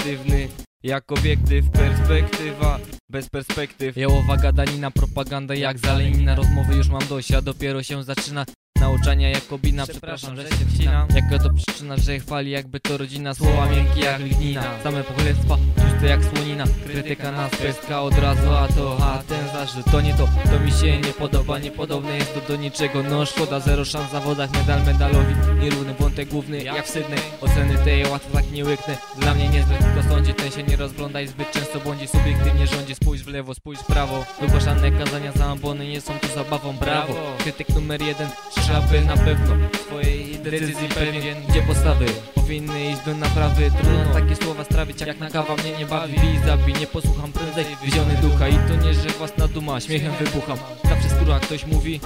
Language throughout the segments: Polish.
obiektywny jak obiektyw, perspektywa bez perspektyw. Jałowa gadanina, propaganda jak zalenina Rozmowy już mam dość, a dopiero się zaczyna. Nauczania jak kobina, przepraszam, że się wcina Jaka to przyczyna, że chwali jakby to rodzina. Słowa miękkie jak lignina. Same pochlebstwa, tłuste jak słonina. Krytyka nas pestka od razu, a to, a ten zarzut To nie to, to mi się nie podoba Niepodobne jest to do niczego, no szkoda Zero szans w zawodach, medal medalowi. Nierówny wątek główny, jak w Sydney Oceny tej łatwo tak nie łyknę. Dla mnie niezbyt to sądzi, ten się nie rozgląda I zbyt często błądzi, subiektywnie rządzi Spójrz w lewo, spójrz w prawo. Wygłaszane kazania za ambony nie są tu zabawą, brawo. Krytyk numer jeden, szlapy na pewno Swojej decyzji pewien, gdzie postawy Powinny iść do naprawy. Trudno takie słowa strawić, jak na kawa mnie nie bawi. Bij, zabij, nie posłucham prędzej. Wziony ducha i to nie, że własna duma. Śmiechem wybucham, zawsze skóra ktoś mówi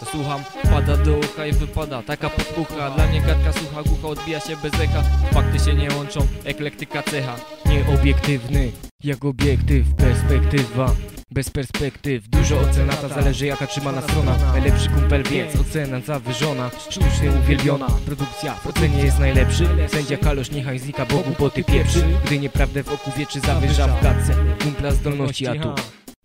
to słucham, pada do ucha i wypada Taka podpucha, dla mnie gadka sucha Głucha odbija się bez echa. Fakty się nie łączą, eklektyka cecha. Nieobiektywny, jak obiektyw, perspektywa bez perspektyw, dużo ocenata Zależy jaka trzymana strona Najlepszy kumpel więc ocena zawyżona Sztucznie uwielbiona. Produkcja w ocenie jest najlepszy Sędzia Kalosz niechaj znika, bo głupoty pieprzy Gdy nieprawdę w oku wieczy zawyża w gadce. Kumpla zdolności,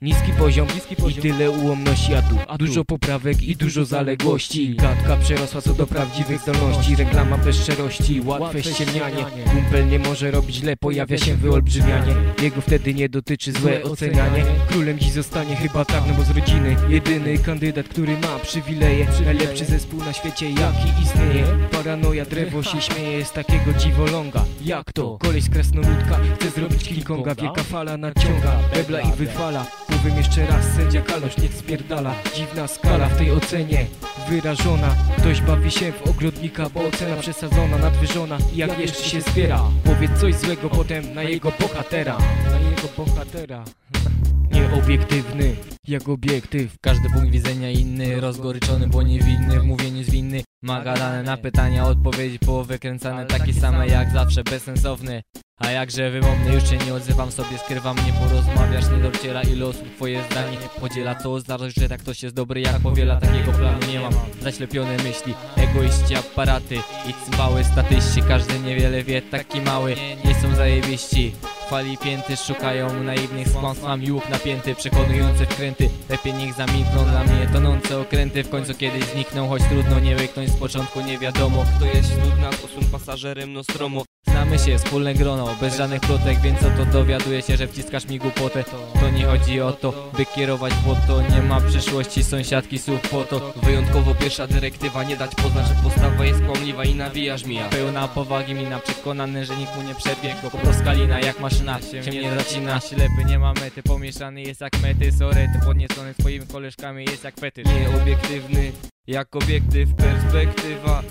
a tu Niski poziom, i tyle ułomności, a tu Dużo poprawek i dużo zaległości. Gadka przerosła co do prawdziwych zdolności. Reklama bez szczerości, łatwe ściemnianie. Kumpel nie może robić źle, pojawia się wyolbrzymianie. Jego wtedy nie dotyczy złe ocenianie. Królem dziś zostanie chyba tak, no bo z rodziny Jedyny kandydat, który ma przywileje. Najlepszy zespół na świecie, jaki istnieje. Paranoja, drewo się śmieje z takiego dziwoląga Jak to? Koleś z krasnoludka chce zrobić King Konga Wielka fala nadciąga, bebla i wyfala Powiem jeszcze raz, sędzia Kalosz niech spierdala Dziwna skala w tej ocenie. Wyrażona Ktoś bawi się w ogrodnika, bo ocena przesadzona, nadwyżona. I jak jeszcze się zbiera, powiedz coś złego potem na jego bohatera. Na jego bohatera. Nieobiektywny, jak obiektyw. Każdy punkt widzenia inny Rozgoryczony, bo niewinny Mówienie zwinny Ma gadane na pytania Odpowiedzi powykręcane Takie same jak zawsze, bezsensowne a jakże wymowny, już się nie odzywam sobie, skrywam, nie porozmawiasz, nie dociera ile osób twoje zdanie podziela. To oznacza, że tak ktoś jest dobry jak powiela, takiego planu nie mam. Zaślepione myśli, egoiści, aparaty i cymbały statyści Każdy niewiele wie, taki mały, nie są zajebiści. Fali pięty szukają naiwnych z kłamstwami łuk napięty Przekonujące wkręty, lepiej niech zamilkną dla mnie Tonące okręty. W końcu kiedyś znikną Choć trudno nie łyknąć z początku nie wiadomo Kto jest wśród nas, osun pasażerem Nostromo Znamy się, wspólne grono, bez żadnych plotek Więc o to dowiaduję się, że wciskasz mi głupotę. To nie chodzi o to, by kierować to Nie ma przyszłości, sąsiadki słów po to Wyjątkowo pierwsza dyrektywa, nie dać poznać, że postawa jest kłamliwa i nawijasz mija Pełna powagi, mina przekonany, że nikt mu nie przerwie go Proskalina jak maszyna, się nie zacina. Ślepy nie ma mety, pomieszany jest jak mety. Sorety, podniecony swoimi koleżkami jest jak fetysz. Nieobiektywny, jak obiektyw, perspektywa